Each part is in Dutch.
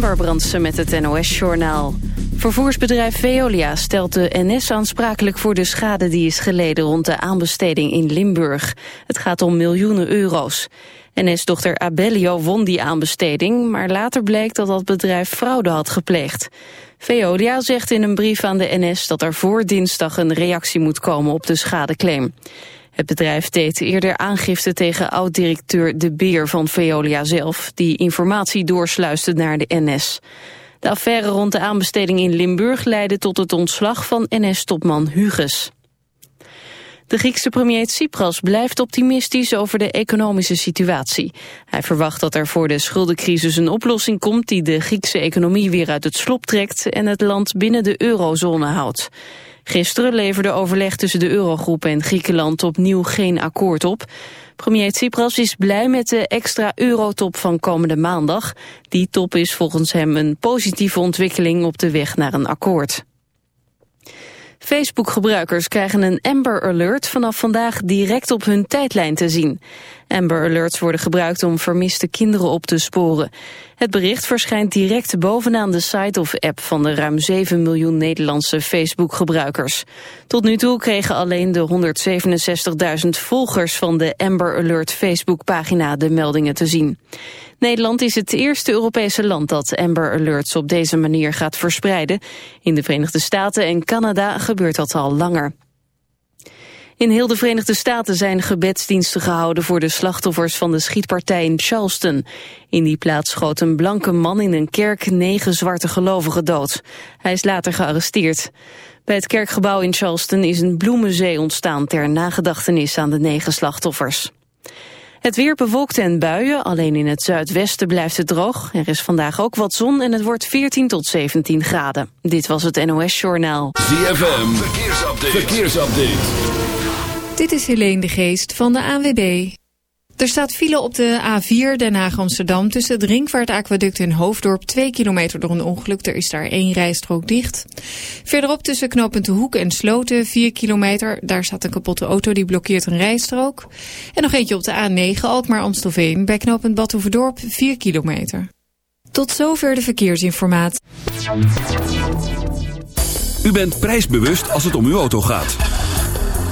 Amber Brandsen met het NOS-journaal. Vervoersbedrijf Veolia stelt de NS aansprakelijk voor de schade die is geleden rond de aanbesteding in Limburg. Het gaat om miljoenen euro's. NS-dochter Abellio won die aanbesteding, maar later bleek dat dat bedrijf fraude had gepleegd. Veolia zegt in een brief aan de NS dat er voor dinsdag een reactie moet komen op de schadeclaim. Het bedrijf deed eerder aangifte tegen oud-directeur De Beer van Veolia zelf... die informatie doorsluiste naar de NS. De affaire rond de aanbesteding in Limburg leidde tot het ontslag van NS-topman Huges. De Griekse premier Tsipras blijft optimistisch over de economische situatie. Hij verwacht dat er voor de schuldencrisis een oplossing komt... die de Griekse economie weer uit het slop trekt... en het land binnen de eurozone houdt. Gisteren leverde overleg tussen de Eurogroep en Griekenland opnieuw geen akkoord op. Premier Tsipras is blij met de extra eurotop van komende maandag. Die top is volgens hem een positieve ontwikkeling op de weg naar een akkoord. Facebook-gebruikers krijgen een Amber Alert vanaf vandaag direct op hun tijdlijn te zien. Amber Alerts worden gebruikt om vermiste kinderen op te sporen. Het bericht verschijnt direct bovenaan de site of app van de ruim 7 miljoen Nederlandse Facebook-gebruikers. Tot nu toe kregen alleen de 167.000 volgers van de Amber Alert Facebook-pagina de meldingen te zien. Nederland is het eerste Europese land dat Amber Alerts op deze manier gaat verspreiden. In de Verenigde Staten en Canada gebeurt dat al langer. In heel de Verenigde Staten zijn gebedsdiensten gehouden voor de slachtoffers van de schietpartij in Charleston. In die plaats schoot een blanke man in een kerk negen zwarte gelovigen dood. Hij is later gearresteerd. Bij het kerkgebouw in Charleston is een bloemenzee ontstaan ter nagedachtenis aan de negen slachtoffers. Het weer bewolkt en buien, alleen in het zuidwesten blijft het droog. Er is vandaag ook wat zon en het wordt 14 tot 17 graden. Dit was het NOS Journaal. ZFM, verkeersupdate. verkeersupdate. Dit is Helene de Geest van de ANWB. Er staat file op de A4 Den Haag-Amsterdam tussen het Ringvaartaquaduct en Hoofddorp 2 kilometer door een ongeluk. Er is daar één rijstrook dicht. Verderop tussen knooppunt De Hoek en Sloten 4 kilometer. Daar staat een kapotte auto die blokkeert een rijstrook. En nog eentje op de A9 Alkmaar-Amstelveen bij knooppunt Badhoevedorp 4 kilometer. Tot zover de verkeersinformatie. U bent prijsbewust als het om uw auto gaat.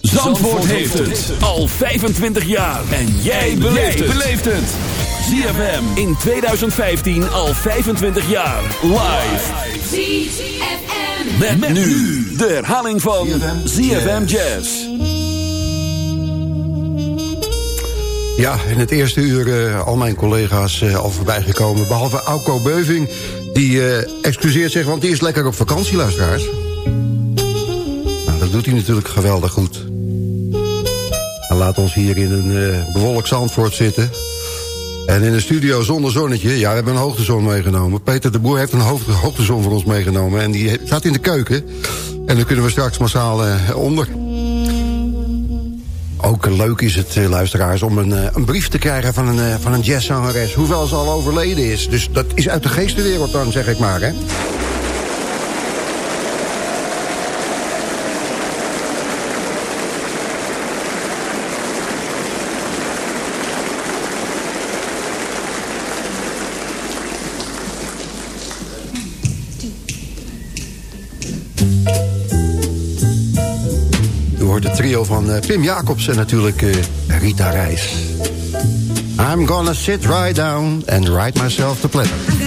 Zandvoort heeft het al 25 jaar. En jij beleeft het. ZFM in 2015 al 25 jaar. Live. ZFM. Met, met nu de herhaling van ZFM Jazz. Ja, in het eerste uur uh, al mijn collega's uh, al voorbij gekomen. Behalve Auko Beuving. Die uh, excuseert zich, want die is lekker op vakantie, luisteraars doet hij natuurlijk geweldig goed. En laat ons hier in een uh, bewolkt Zandvoort zitten. En in de studio zonder zonnetje. Ja, we hebben een hoogtezon meegenomen. Peter de Boer heeft een hoogtezon voor ons meegenomen. En die staat in de keuken. En dan kunnen we straks massaal uh, onder. Ook leuk is het, uh, luisteraars, om een, een, brief te krijgen van een, van een jazzzangeres. Hoewel ze al overleden is. Dus dat is uit de geestenwereld dan, zeg ik maar, hè. Pim Jacobs en natuurlijk uh, Rita Reis. I'm gonna sit right down and write myself the pleasure.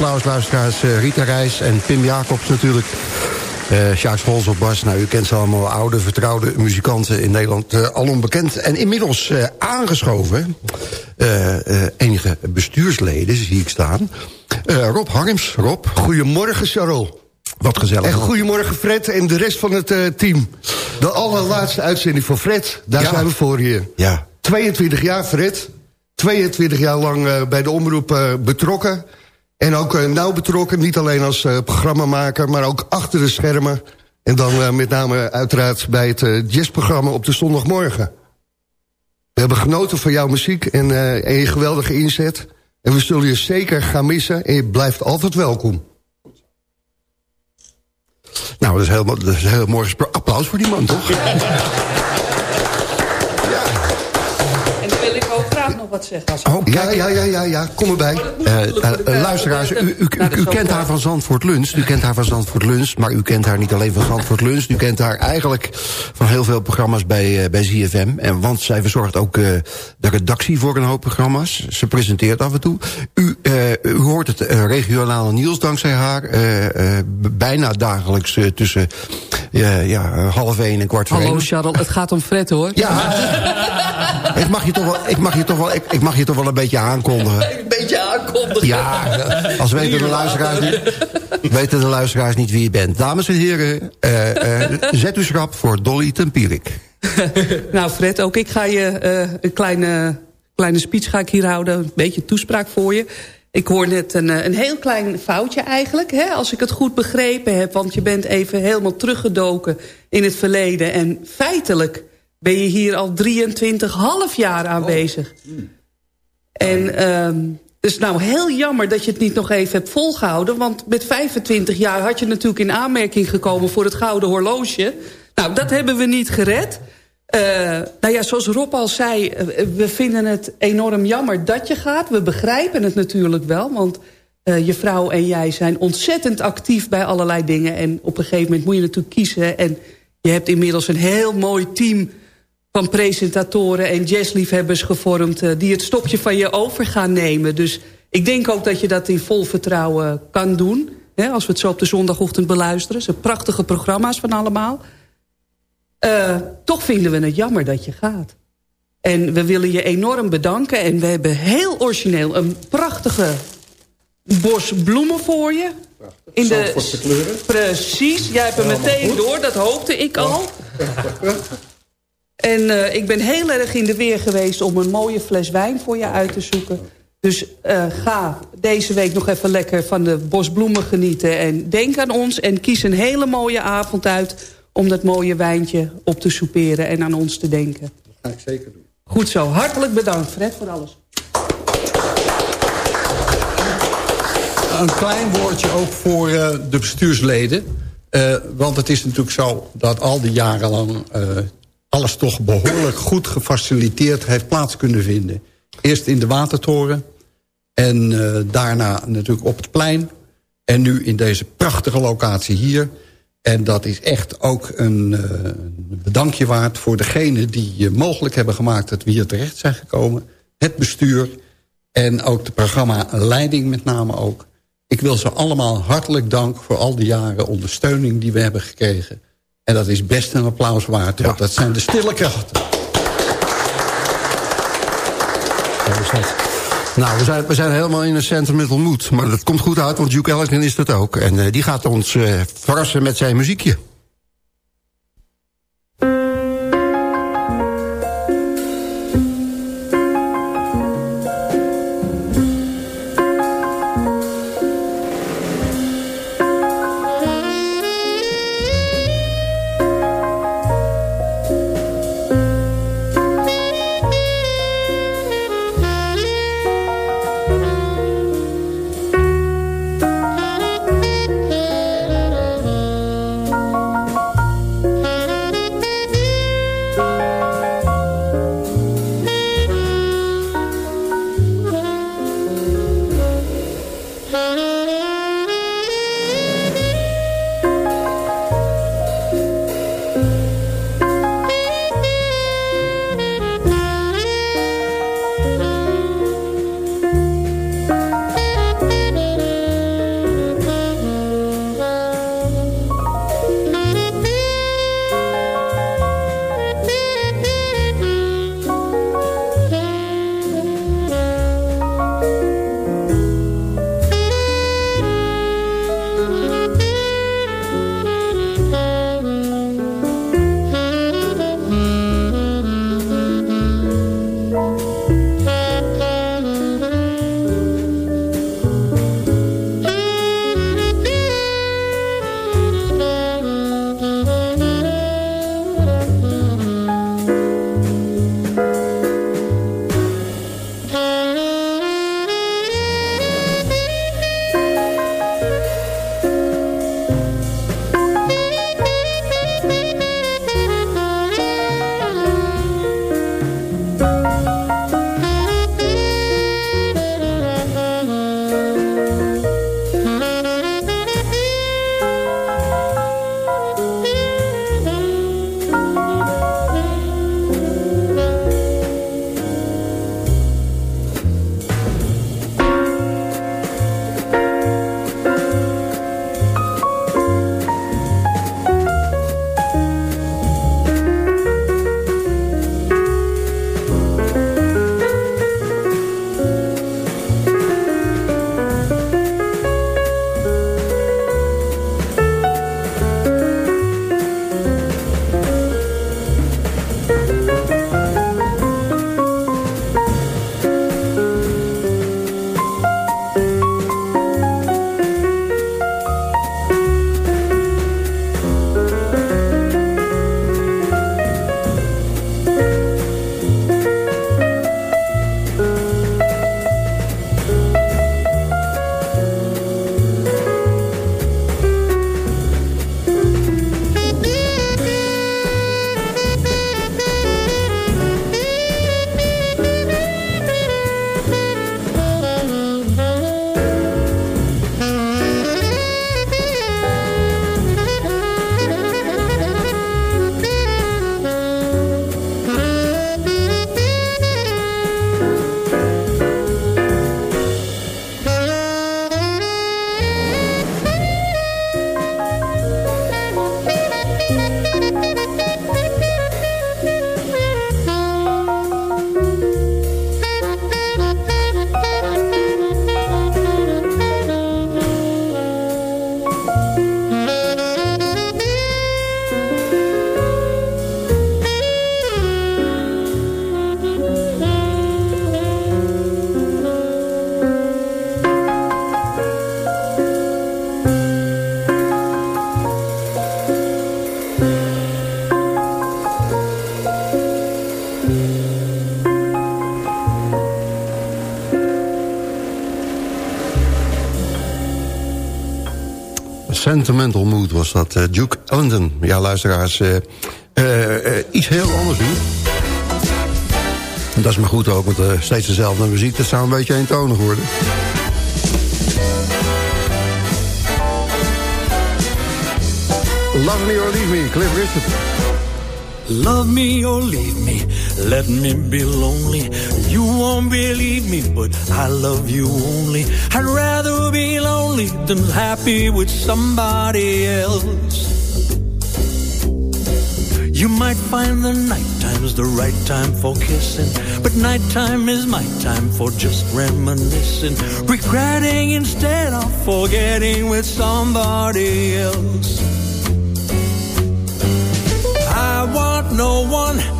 Applaus luisteraars. Uh, Rita Reis en Pim Jacobs natuurlijk. Uh, Hols op bas. Nou, u kent ze allemaal oude, vertrouwde muzikanten in Nederland. Uh, al onbekend. En inmiddels uh, aangeschoven. enige bestuursleden, zie ik staan. Rob Harms. Rob. Goedemorgen, Charol. Wat gezellig. En goedemorgen Fred en de rest van het team. De allerlaatste uitzending van Fred. Daar zijn we voor hier. Ja. 22 jaar, Fred. 22 jaar lang bij de omroep betrokken. En ook uh, nauw betrokken, niet alleen als uh, programmamaker... maar ook achter de schermen. En dan uh, met name uiteraard bij het jazzprogramma op de zondagmorgen. We hebben genoten van jouw muziek en, en je geweldige inzet. En we zullen je zeker gaan missen en je blijft altijd welkom. Nou, dat is heel, dat is heel mooi Applaus voor die man, toch? wat zeggen. Als oh, ja, ja, ja, ja, ja, kom erbij. Uh, uh, luisteraars, u, u, u, u kent haar van Zandvoort Lunch. U kent haar van Zandvoort Lunch, maar u kent haar niet alleen van Zandvoort Lunch. U kent haar eigenlijk van heel veel programma's bij, uh, bij ZFM. En, want zij verzorgt ook uh, de redactie voor een hoop programma's. Ze presenteert af en toe. U, uh, u hoort het uh, regionale nieuws dankzij haar. Uh, uh, bijna dagelijks uh, tussen uh, ja, half één en kwart voor Hallo Charles, het gaat om Fred hoor. Ja. ik mag je toch wel, ik mag je toch wel, ik, ik mag je toch wel een beetje aankondigen. Een beetje aankondigen. Ja, als weten de luisteraars niet, weten de luisteraars niet wie je bent. Dames en heren, uh, uh, zet u schrap voor Dolly Tempierik. nou Fred, ook ik ga je uh, een kleine, kleine speech ga ik hier houden. Een beetje toespraak voor je. Ik hoor net een, een heel klein foutje eigenlijk, hè, als ik het goed begrepen heb. Want je bent even helemaal teruggedoken in het verleden. En feitelijk ben je hier al 23,5 jaar aanwezig. Oh. En um, het is nou heel jammer dat je het niet nog even hebt volgehouden. Want met 25 jaar had je natuurlijk in aanmerking gekomen voor het gouden horloge. Nou, dat hebben we niet gered. Uh, nou ja, zoals Rob al zei, eh, we vinden het enorm jammer dat je gaat. We begrijpen het natuurlijk wel, want uh, je vrouw en jij zijn ontzettend actief bij allerlei dingen. En op een gegeven moment moet je natuurlijk kiezen. En je hebt inmiddels een heel mooi team van presentatoren en jazzliefhebbers gevormd... Uh, die het stokje van je over gaan nemen. Dus ik denk ook dat je dat in vol vertrouwen kan doen. Hè, als we het zo op de zondagochtend beluisteren. Ze prachtige programma's van allemaal. Uh, toch vinden we het jammer dat je gaat. En we willen je enorm bedanken. En we hebben heel origineel een prachtige bos bloemen voor je. In de kleuren. Precies, jij hebt hem meteen door. Dat hoopte ik al. En uh, ik ben heel erg in de weer geweest om een mooie fles wijn voor je uit te zoeken. Dus uh, ga deze week nog even lekker van de bosbloemen genieten. En denk aan ons en kies een hele mooie avond uit... om dat mooie wijntje op te souperen en aan ons te denken. Dat ga ik zeker doen. Goed zo. Hartelijk bedankt, Fred, voor alles. Een klein woordje ook voor uh, de bestuursleden. Uh, want het is natuurlijk zo dat al die jaren lang alles toch behoorlijk goed gefaciliteerd heeft plaats kunnen vinden. Eerst in de Watertoren en uh, daarna natuurlijk op het plein. En nu in deze prachtige locatie hier. En dat is echt ook een uh, bedankje waard voor degene die uh, mogelijk hebben gemaakt... dat we hier terecht zijn gekomen. Het bestuur en ook de programma-leiding met name ook. Ik wil ze allemaal hartelijk dank voor al die jaren ondersteuning die we hebben gekregen. En dat is best een applaus waard, want dat zijn de stille krachten. Nou, we zijn, we zijn helemaal in een centrum ontmoet. Maar dat komt goed uit, want Duke Ellington is dat ook. En uh, die gaat ons uh, verrassen met zijn muziekje. Sentimental Mood was dat. Uh, Duke Ellington. Ja, luisteraars. Uh, iets heel anders nu. En dat is maar goed ook, want steeds dezelfde muziek. Dat zou een beetje eentonig worden. Love Me or Leave Me, Cliff Richard. Love me or leave me, let me be lonely. You won't believe me, but I love you only. I'd rather be lonely than happy with somebody else. You might find the night time's the right time for kissing, but nighttime is my time for just reminiscing, regretting instead of forgetting with somebody else. I want no one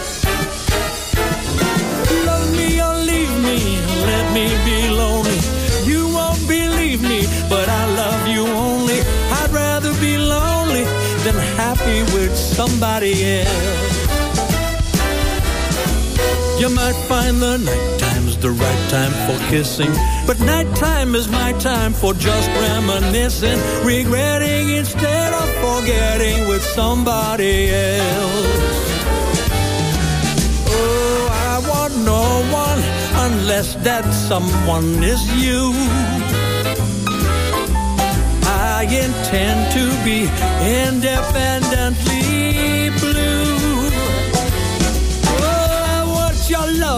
Somebody else. You might find the night time's the right time for kissing, but night time is my time for just reminiscing, regretting instead of forgetting with somebody else. Oh, I want no one unless that someone is you. I intend to be independently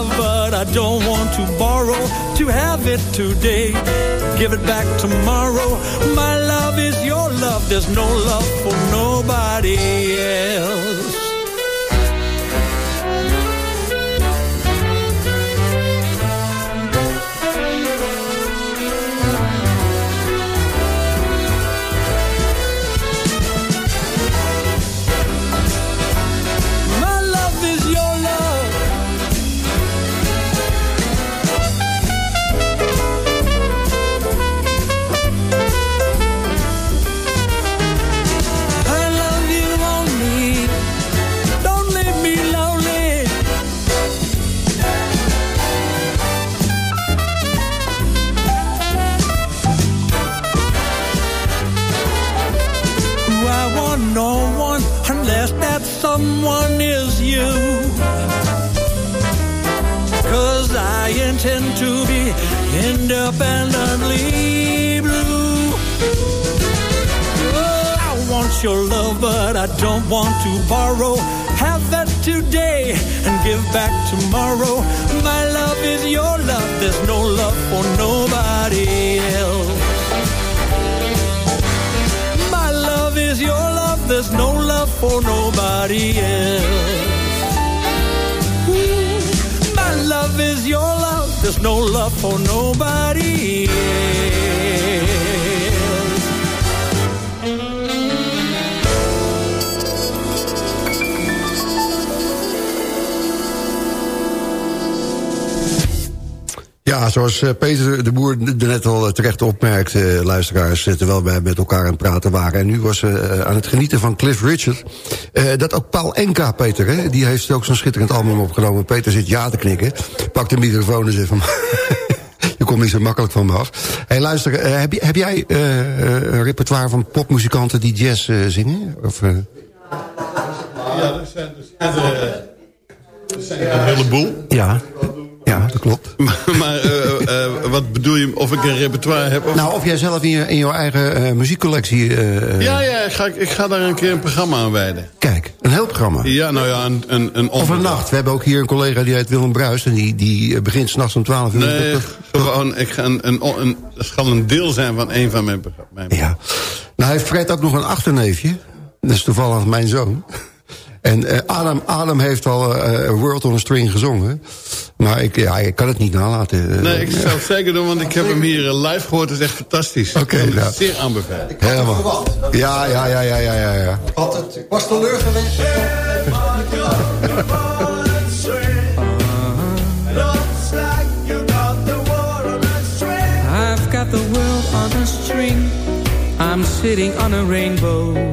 but I don't want to borrow. To have it today, give it back tomorrow. My love is your love, there's no love for nobody else. Independently blue. Oh, I want your love, but I don't want to borrow. Have that today and give back tomorrow. My love is your love, there's no love for nobody else. My love is your love, there's no love for nobody else. My love is your love. There's no love for nobody Ja, zoals eh, Peter de Boer er net al terecht opmerkt, eh, luisteraars... terwijl wij met elkaar aan het praten waren. En nu was ze aan het genieten van Cliff Richard. Uh, dat ook Paul Enka, Peter, hè, die heeft ook zo'n schitterend album opgenomen. Peter zit ja te knikken. Pak de microfoon en zegt van... je komt niet zo makkelijk van me af. Hey, luister, heb, heb, jij een repertoire van popmuzikanten die jazz zingen? Of, Ja, er zijn, er zijn, er een heleboel. Ja. Ja, dat klopt. maar uh, uh, wat bedoel je, of ik een repertoire heb? Of... Nou, of jij zelf in, je, in jouw eigen uh, muziekcollectie... ja, ja, ik ga, ik ga daar een keer een programma aan wijden. Kijk, een heel programma. Ja, nou ja, een, een, een Of een nacht. We hebben ook hier een collega die heet Willem Bruis... en die, die begint s'nachts om 12 uur. Nee, gewoon, ik ga een, een, een, dat zal een deel zijn van een van mijn programma's. Ja. Nou heeft Fred ook nog een achterneefje. Dat is toevallig mijn zoon. En uh, Adam, Adam heeft al uh, World on a String gezongen. Maar ik, ja, ik kan het niet nalaten. Nee, ik zou het zeker doen, want ik heb hem hier live gehoord. Het is echt fantastisch. Oké, okay, nou. Zeer aanbevelend. Ik Helemaal. Ja, ja, ja, ja, ja, ja. Had het, ik was teleurgeweest. I've got the world on a string. I'm sitting on a rainbow.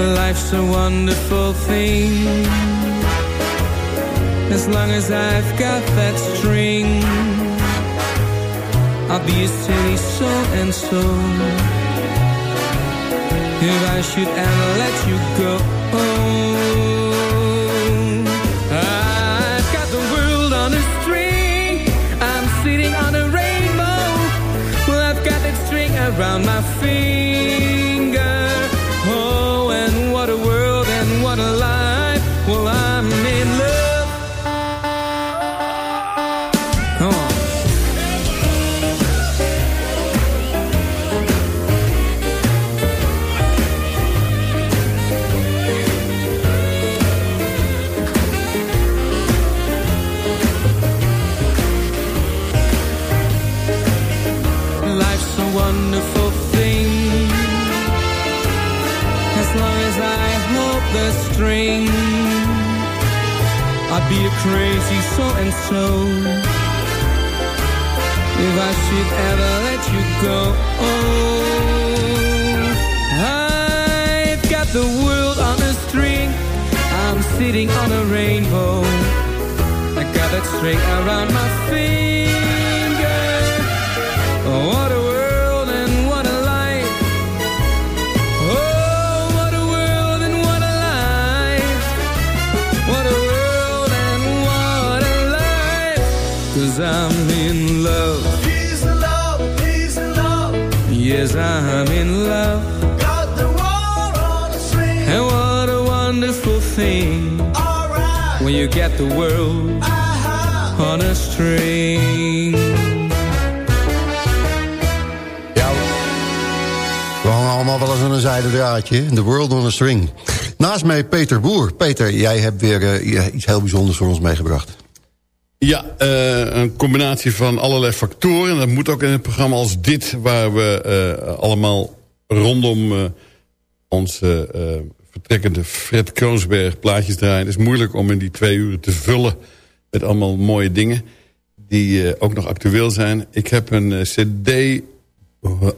Life's a wonderful thing. As long as I've got that string I'll be a silly so and so If I should ever let you go I've got the world on a string. I'm sitting on a rainbow. Well, I've got that string around my finger I'd be a crazy so and so If I should ever let you go. Oh, I've got the world on a string. I'm sitting on a rainbow. I got that string around my finger. Oh, Yes, I'm in love. Got the world on a string. And what a wonderful thing Alright, when you get the world aha. on a string. Ja, we hangen allemaal wel eens aan een zijden draadje. The World on a String. Naast mij Peter Boer. Peter, jij hebt weer eh, iets heel bijzonders voor ons meegebracht. Ja, eh, een combinatie van allerlei factoren. Dat moet ook in een programma als dit... waar we eh, allemaal rondom eh, onze vertrekkende Fred Kroonsberg plaatjes draaien. Het is moeilijk om in die twee uur te vullen met allemaal mooie dingen... die ook nog actueel zijn. Ik heb een eh, cd...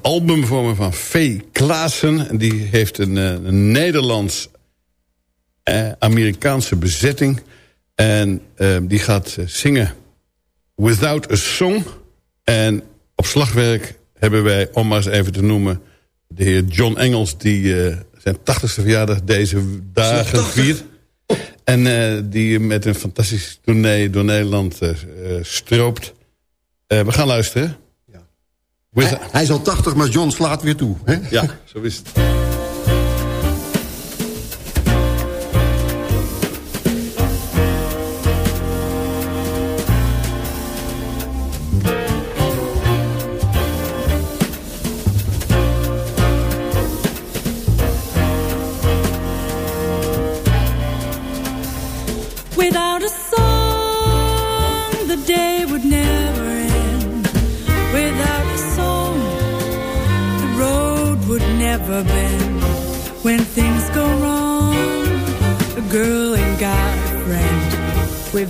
Album voor me van V. Klaassen. En Die heeft een, een Nederlands eh, Amerikaanse bezetting. En eh, die gaat eh, zingen Without a Song. En op slagwerk hebben wij, om maar eens even te noemen... de heer John Engels, die eh, zijn 80ste verjaardag deze dagen viert. En eh, die met een fantastisch tournee door Nederland stroopt. We gaan luisteren. Hij, hij is al 80, maar John slaat weer toe. Hè? ja, zo is het.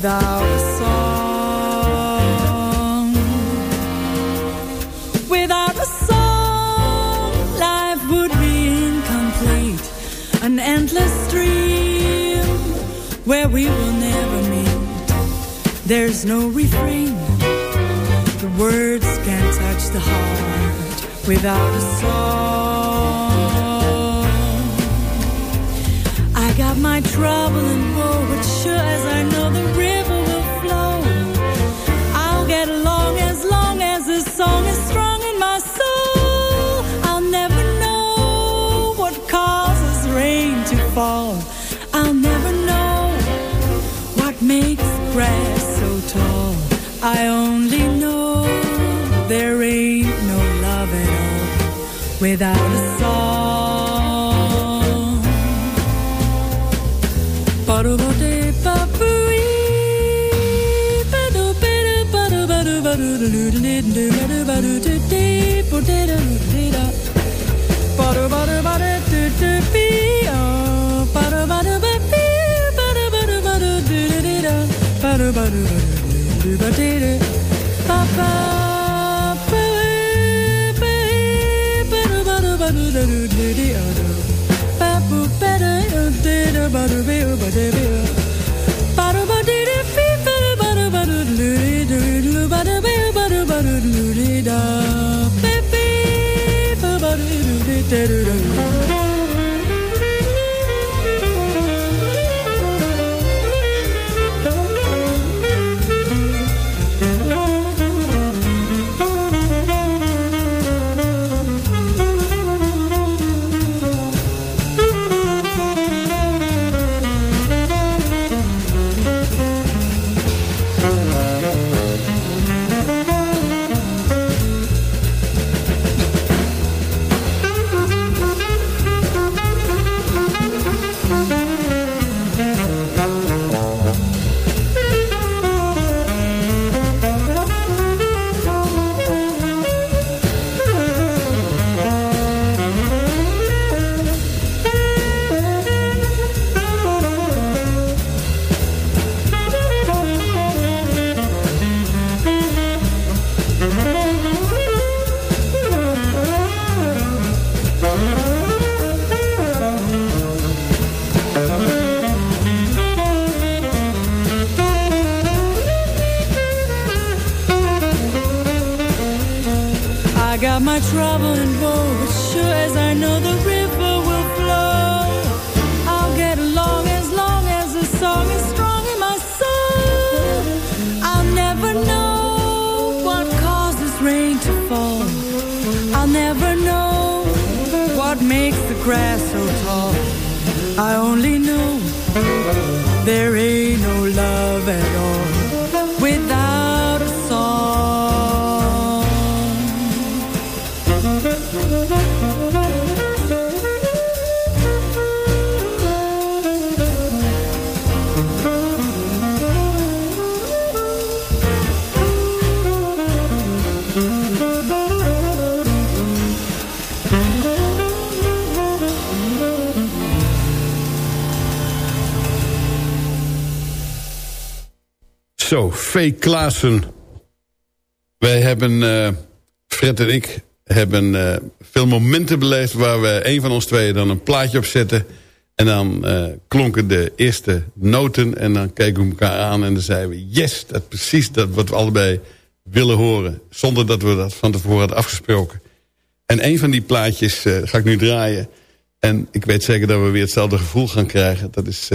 Without a song, without a song, life would be incomplete. An endless stream where we will never meet. There's no refrain. The words can't touch the heart without a song. I only know there ain't no love at all without Baby V. Klaassen. Wij hebben, eh, Fred en ik, hebben eh, veel momenten beleefd... waar we een van ons tweeën dan een plaatje op zetten... en dan eh, klonken de eerste noten en dan keken we elkaar aan... en dan zeiden we, yes, dat precies dat wat we allebei willen horen... zonder dat we dat van tevoren hadden afgesproken. En een van die plaatjes ga ik nu draaien... en ik weet zeker dat we weer hetzelfde gevoel gaan krijgen. Dat is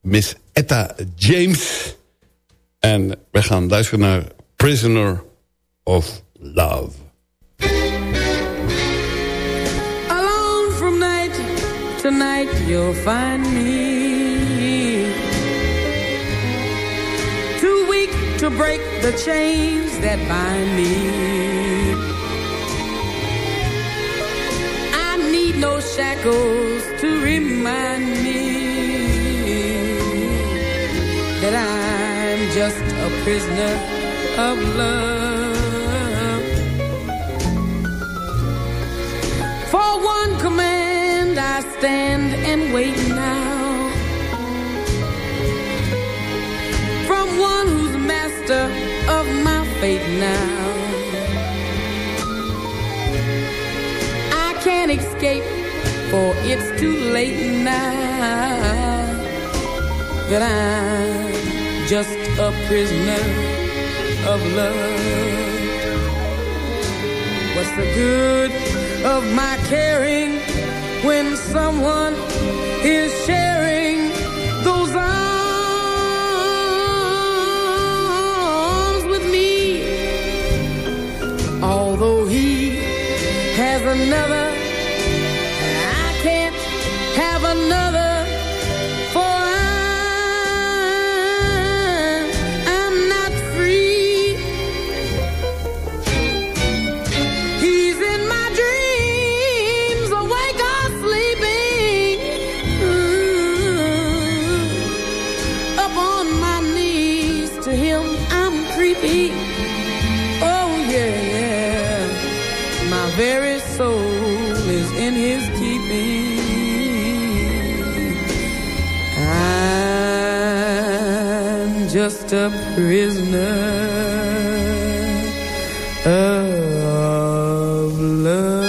Miss Etta James... En we gaan luisteren naar Prisoner of Love. Alone from night to night you'll find me Too weak to break the chains that bind me I need no shackles to remind me That I'm just a prisoner of love. For one command I stand and wait now. From one who's master of my fate now. I can't escape for it's too late now That I'm just a prisoner of love What's the good of my caring when someone is sharing those arms with me? Although he has another, a prisoner of love.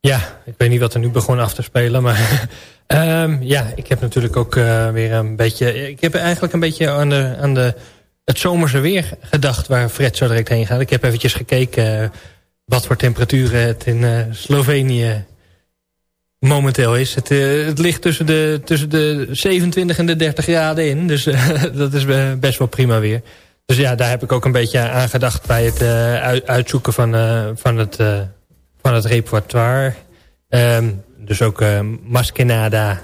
Ja, ik weet niet wat er nu begon af te spelen. Maar ehm, ja, ik heb natuurlijk ook eh, weer een beetje... Ik heb eigenlijk een beetje aan, de, aan de, het zomerse weer gedacht... waar Fred zo direct heen gaat. Ik heb eventjes gekeken eh, wat voor temperaturen het in eh, Slovenië momenteel is. Het, het ligt tussen de, tussen de 27 en de 30 graden in. Dus dat is best wel prima weer. Dus ja, daar heb ik ook een beetje aan gedacht... bij het uitzoeken van, van het van het repertoire. Ehm, dus ook Maskenada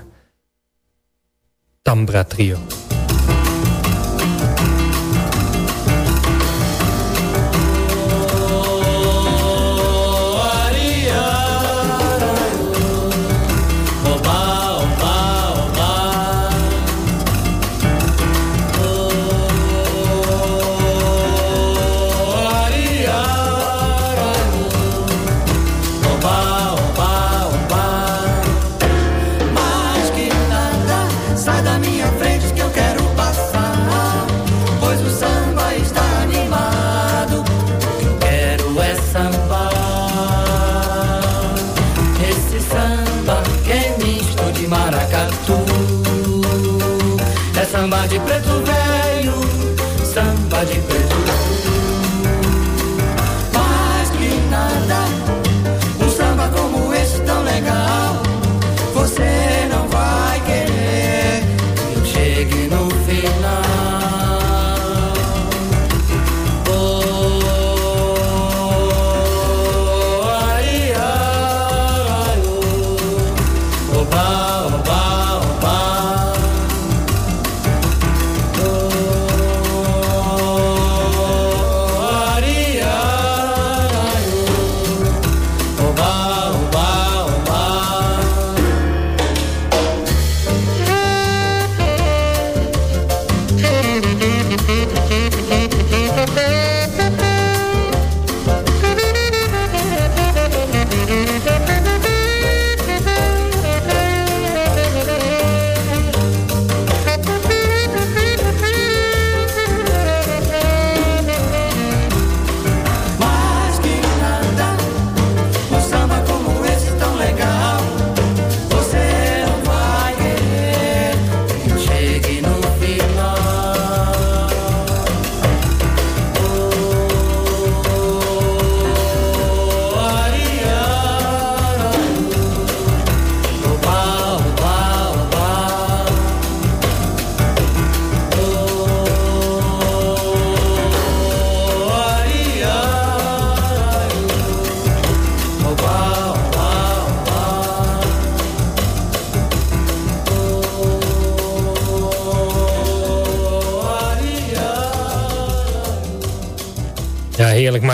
Tambra Trio.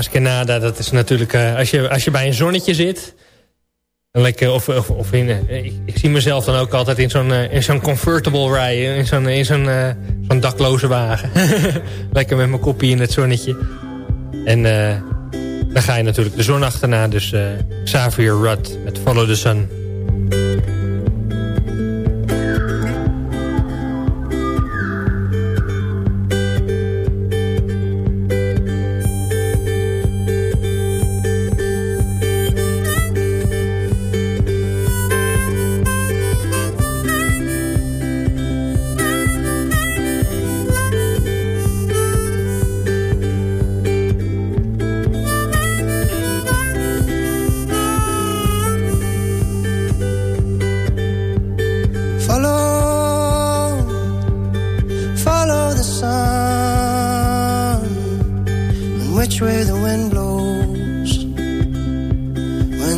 Maskenada. Dat is natuurlijk, eh, als, je, als je bij een zonnetje zit... Lekker, of, of, of in, eh, ik, zie mezelf dan ook altijd in zo'n eh, in zo'n comfortable rijden. In zo'n in zo'n zo'n dakloze wagen. Lekker met mijn kopje in het zonnetje. En dan ga je natuurlijk de zon achterna. Dus Xavier Rudd met Follow the Sun.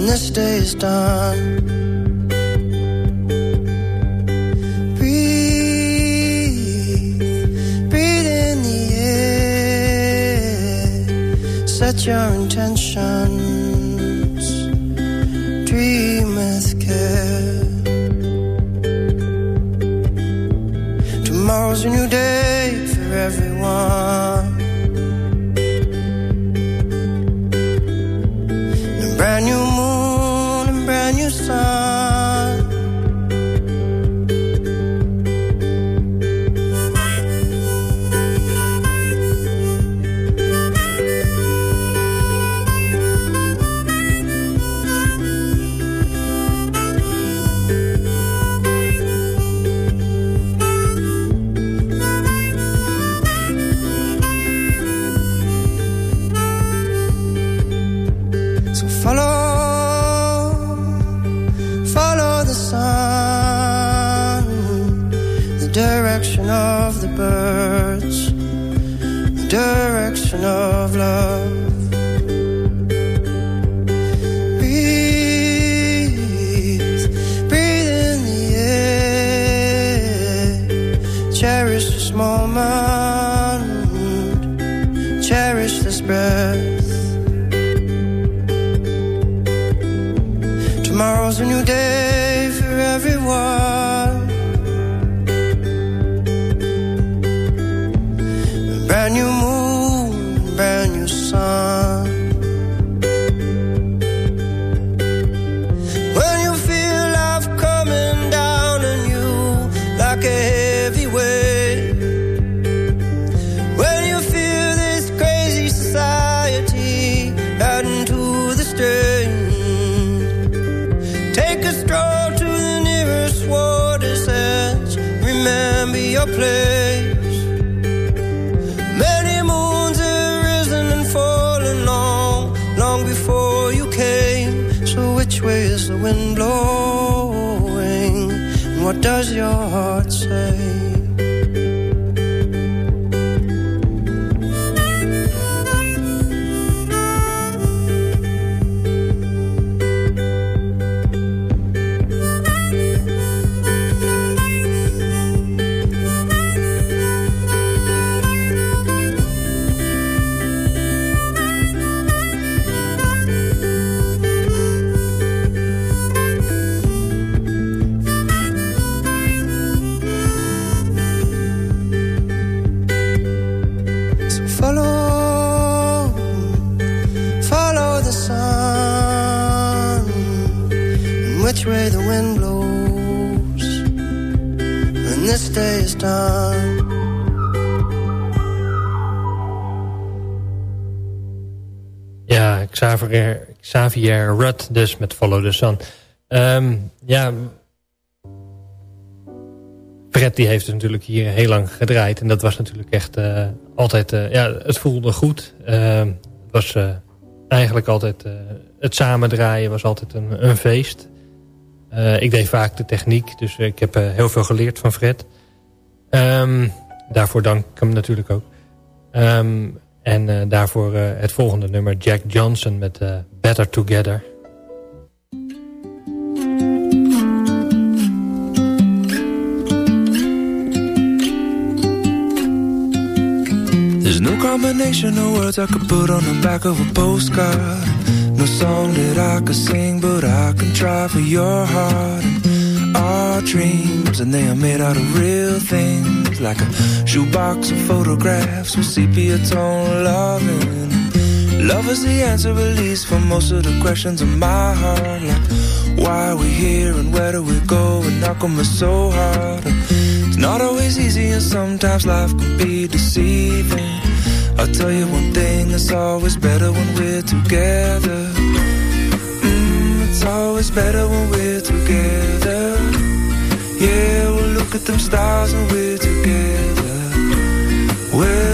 When this day is done. Breathe, breathe in the air, set your intentions. Place. Xavier, Xavier Rudd dus met Follow the Sun. Ehm, ja, Fred die heeft natuurlijk hier heel lang gedraaid. En dat was natuurlijk echt eh, altijd... eh, ja, het voelde goed. Ehm, het was eh, eigenlijk altijd... het samen draaien was altijd een, een feest. Ik deed vaak de techniek. Dus ik heb heel veel geleerd van Fred. Ehm, daarvoor dank ik hem natuurlijk ook. Ehm, en eh, daarvoor eh, het volgende nummer. Jack Johnson met eh, Better Together. There's no combination of words I could put on the back of a postcard. No song that I could sing, but I can try for your heart. Our dreams, and they are made out of real things, like a shoebox of photographs with sepia tone loving. Love is the answer, at least, for most of the questions in my heart. Like, why are we here and where do we go? And come it's so hard? It's not always easy, and sometimes life can be deceiving. I'll tell you one thing, it's always better when we're together. Mm, it's always better when we're together. Yeah, we'll look at them stars and we're together. Well,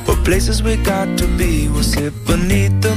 places we got to be. We'll sit beneath the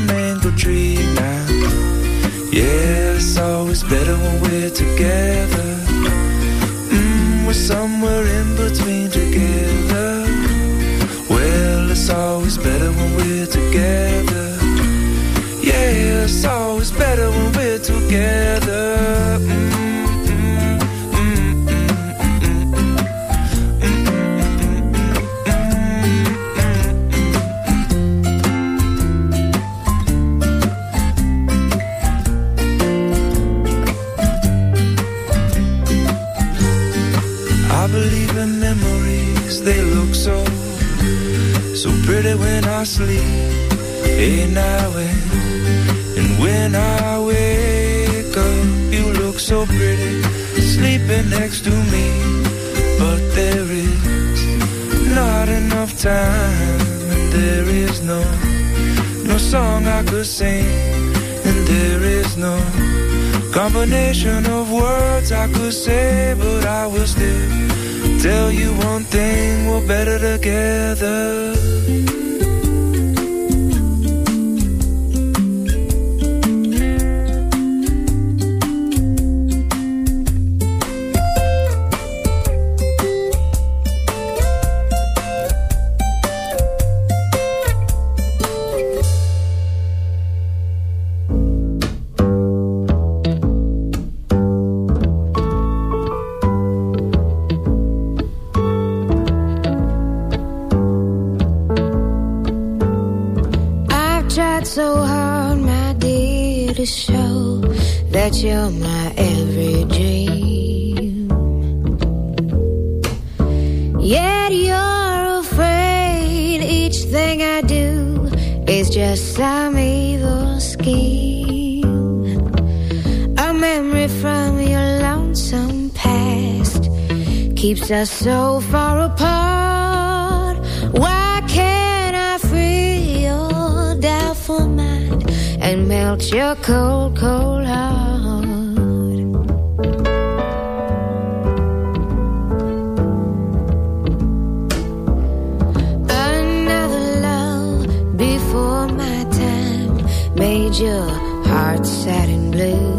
just some evil scheme. A memory from your lonesome past keeps us so far apart. Why can't I free your doubtful mind and melt your cold, cold heart? Your heart sad and blue.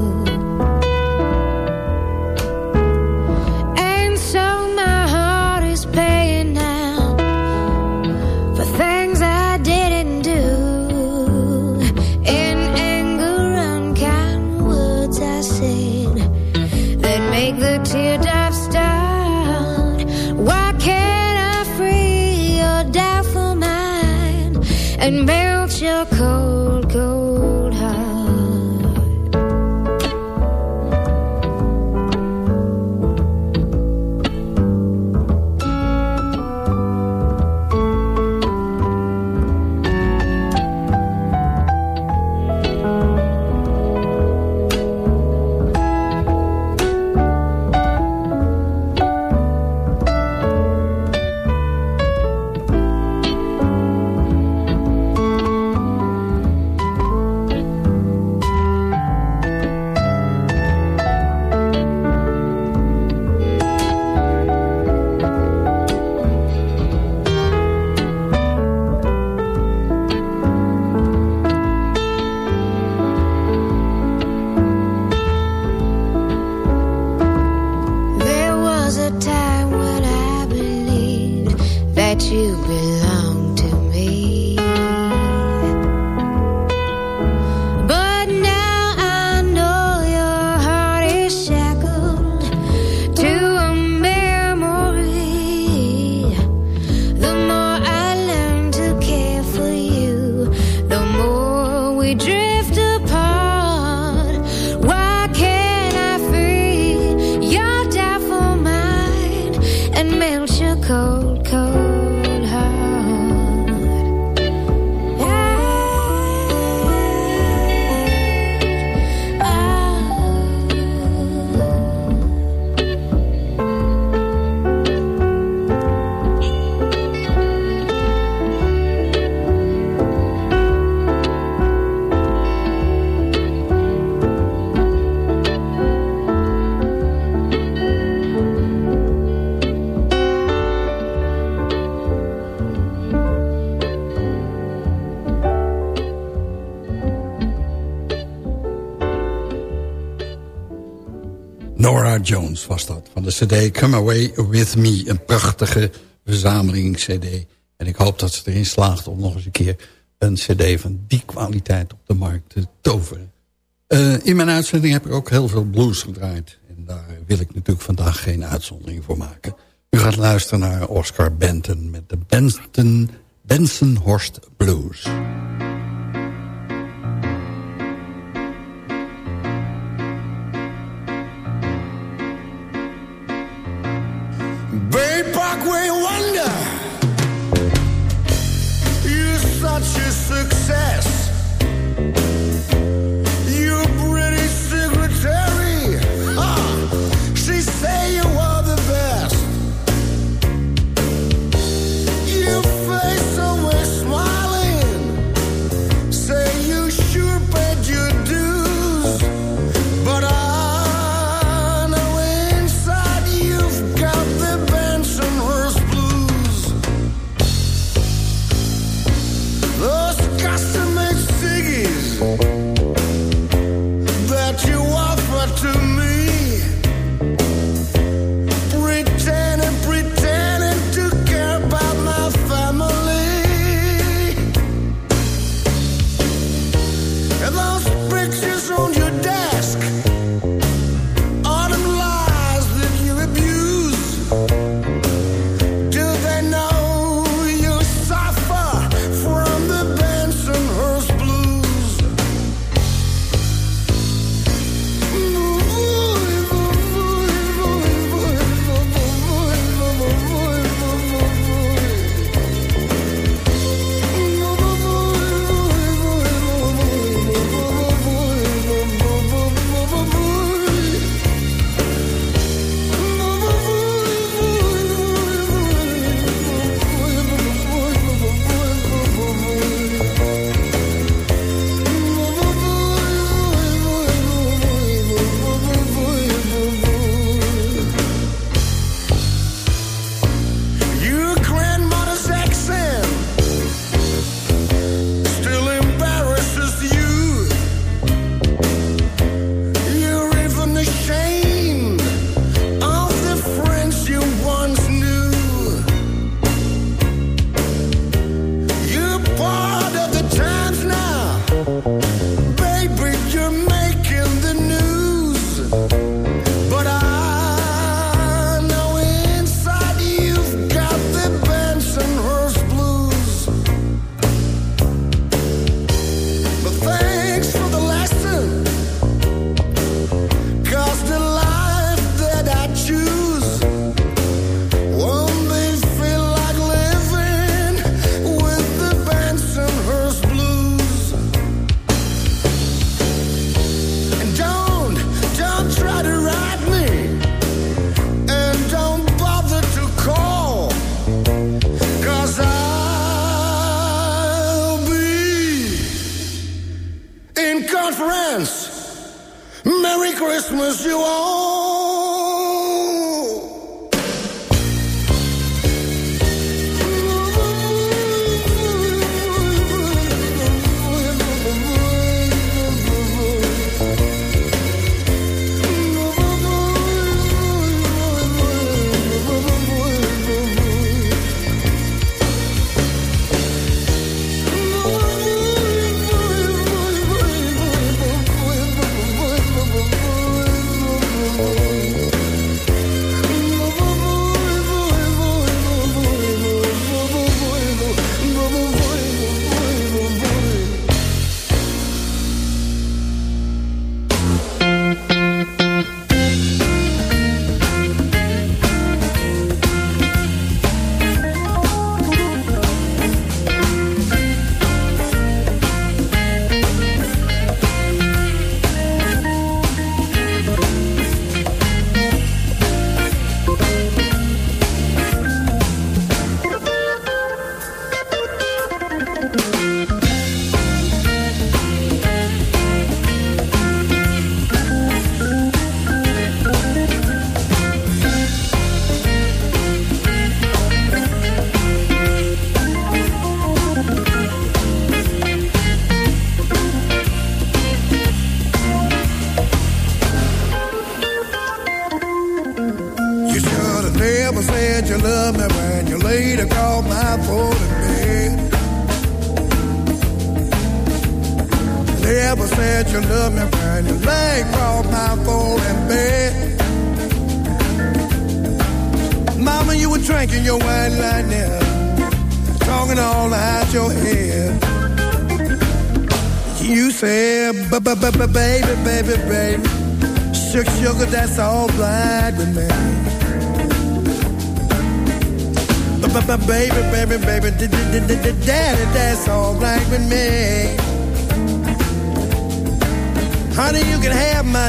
Was dat, van de cd Come Away With Me. Een prachtige verzameling cd. En ik hoop dat ze erin slaagt om nog eens een keer een cd van die kwaliteit op de markt te toveren. Uh, in mijn uitzending heb ik ook heel veel blues gedraaid. En daar wil ik natuurlijk vandaag geen uitzondering voor maken. U gaat luisteren naar Oscar Benton met de Benson Horst Blues. Bay Parkway Wonder, you're such a success.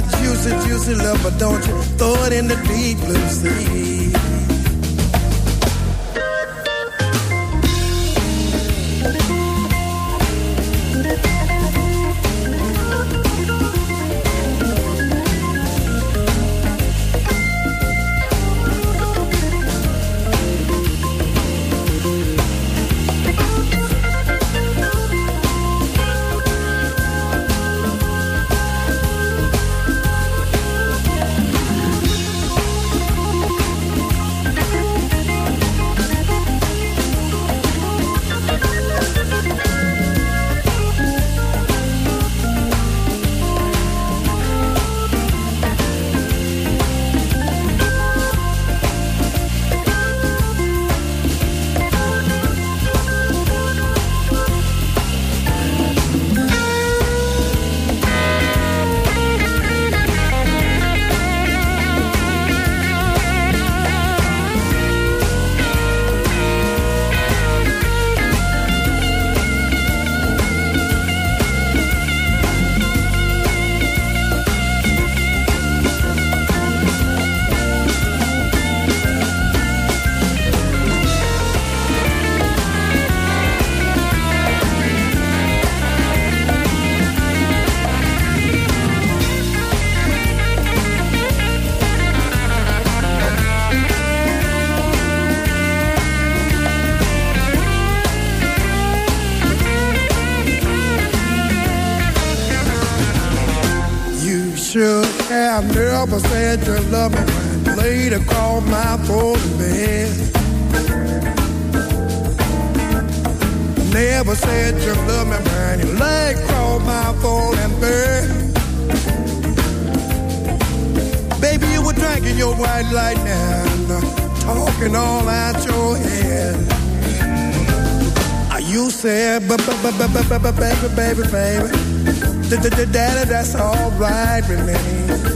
Can have my juicy, juicy love, but don't you throw it in the deep blue sea. Never said you love me laid across my folding bed. Never said you love me when you lay across my folding bed. Baby, you were drinking your white lightning, uh, talking all out your head. You said, b b b b b b baby, baby, baby, d daddy, that's all right with me.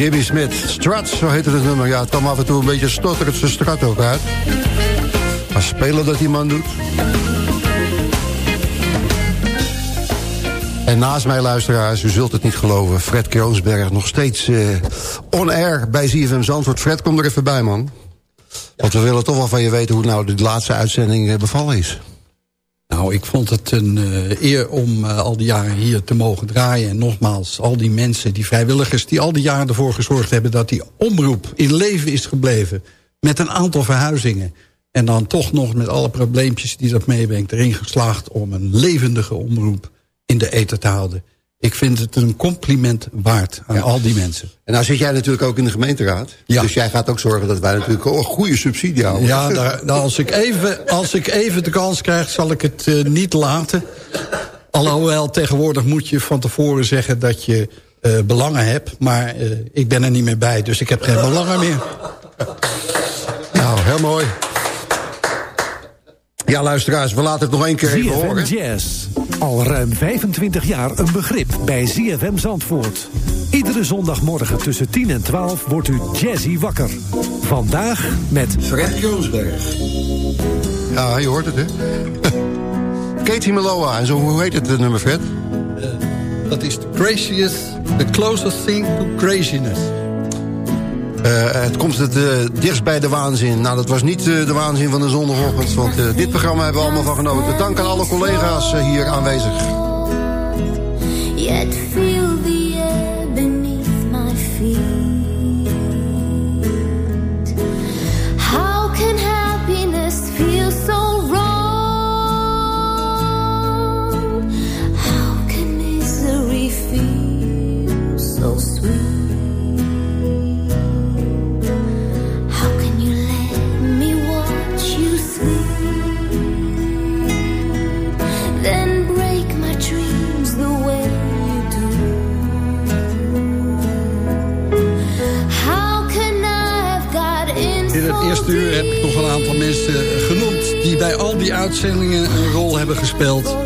Jimmy Smith, Struts, zo heette het nummer. Ja, het af en toe een beetje stotterend zijn strat ook uit. Maar spelen dat die man doet. En naast mij, luisteraars, u zult het niet geloven... Fred Kroonsberg nog steeds uh, on-air bij ZFM Zandvoort. Fred, kom er even bij, man. Want we willen toch wel van je weten hoe nou de laatste uitzending bevallen is. Nou, ik vond het een uh, eer om uh, al die jaren hier te mogen draaien. En nogmaals, al die mensen, die vrijwilligers... die al die jaren ervoor gezorgd hebben dat die omroep in leven is gebleven. Met een aantal verhuizingen. En dan toch nog met alle probleempjes die dat meebrengt... erin geslaagd om een levendige omroep in de eten te houden. Ik vind het een compliment waard aan ja. al die mensen. En nou zit jij natuurlijk ook in de gemeenteraad. Ja. Dus jij gaat ook zorgen dat wij natuurlijk een goede subsidie houden. Ja, daar, daar, als, ik even, als ik even de kans krijg, zal ik het uh, niet laten. Alhoewel, tegenwoordig moet je van tevoren zeggen dat je uh, belangen hebt. Maar uh, ik ben er niet meer bij, dus ik heb geen belangen meer. Nou, heel mooi. Ja, luisteraars, we laten het nog één keer even ZFM horen. Jazz. Al ruim 25 jaar een begrip bij ZFM Zandvoort. Iedere zondagmorgen tussen 10 en 12 wordt u jazzy wakker. Vandaag met... Fred Joonsberg. Ja, je hoort het, hè? Katie Meloa. En zo, hoe heet het eh, nummer, Fred? Dat is the craziest, the closest thing to craziness. Eh, het komt het eh, dichtst bij de waanzin. Nou, dat was niet eh, de waanzin van de zondagochtend. Want dit programma hebben we allemaal van genoten. Dank aan alle collega's hier aanwezig. Uur heb ik nog een aantal mensen genoemd... die bij al die uitzendingen een rol hebben gespeeld.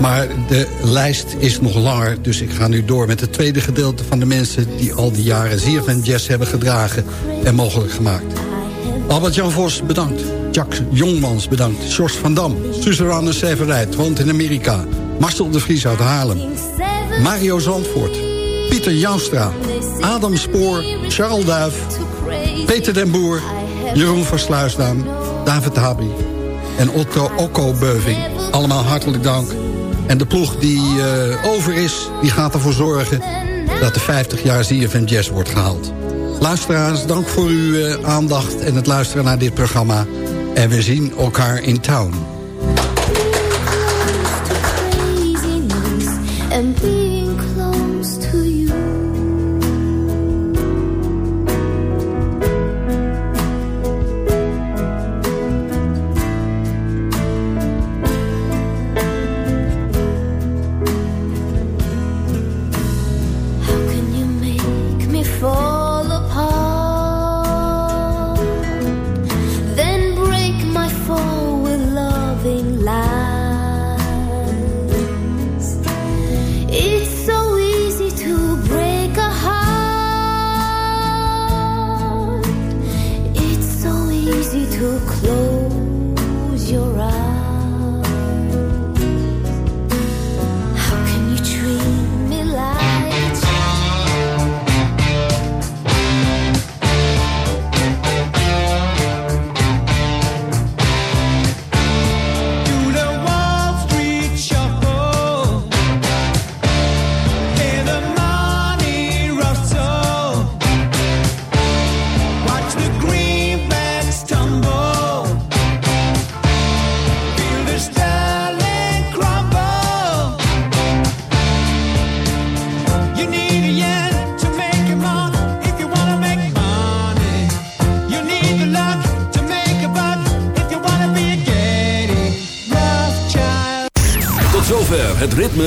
Maar de lijst is nog langer, dus ik ga nu door met het tweede gedeelte van de mensen... die al die jaren ZFM Jazz hebben gedragen en mogelijk gemaakt. Albert-Jan Vos, bedankt. Jack Jongmans, bedankt. George van Dam, Suzanne Severheid, woont in Amerika. Marcel de Vries uit Haarlem. Mario Zandvoort. Pieter Joustra. Adam Spoor, Charles Duif. Peter den Boer. Jeroen van Sluisdam. David Habi. En Otto Okko Beuving. Allemaal hartelijk dank. En de ploeg die eh, over is, die gaat ervoor zorgen... dat de 50 jaar ZFM Jazz wordt gehaald. Luisteraars, dank voor uw eh, aandacht en het luisteren naar dit programma. En we zien elkaar in town.